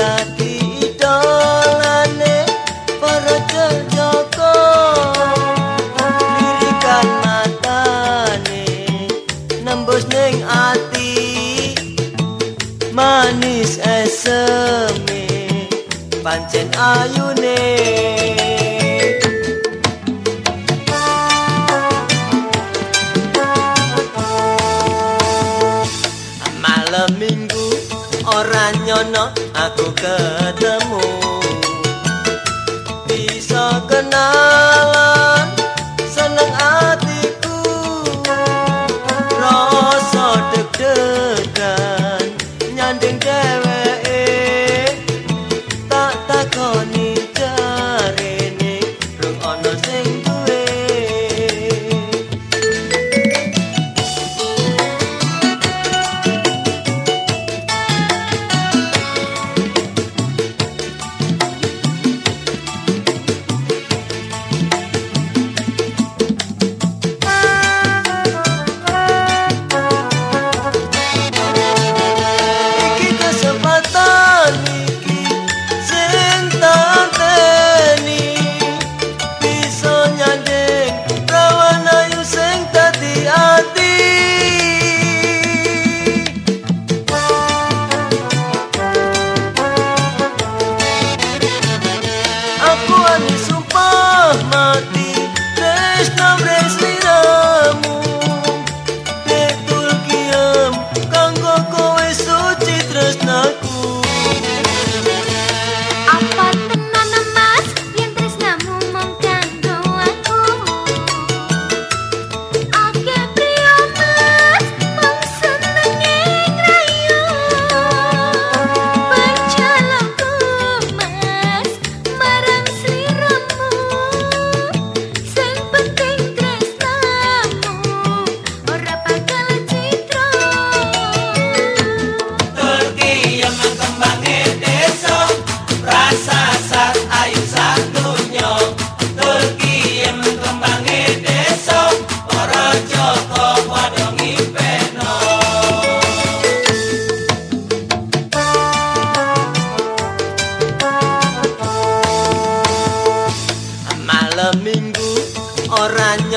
dadi idolane para jejaka lirikan matane nembus ning ati Manis eseme pancen ayune. ora nyono aku ketemu. Bisa kenalan seneng atiku rasa deg-degan nyanding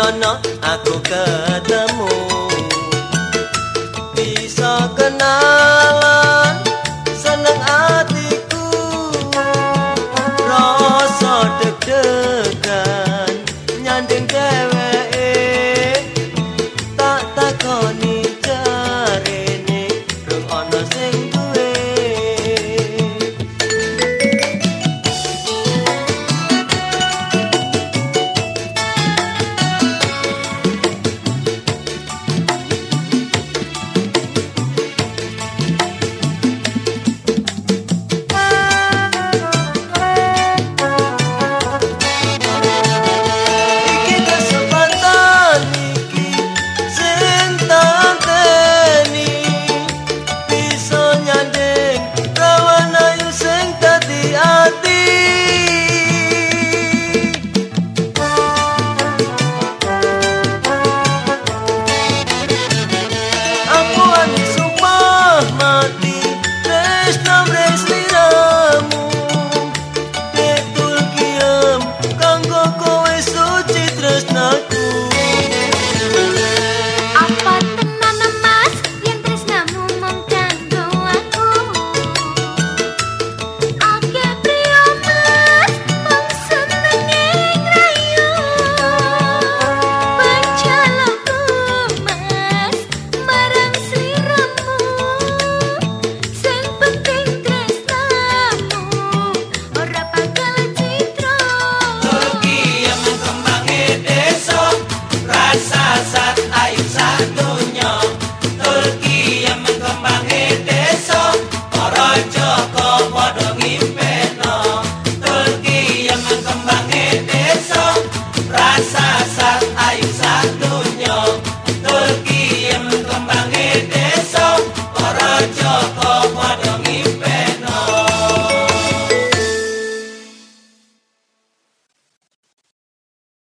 ono aku ketemu. Bisa kenal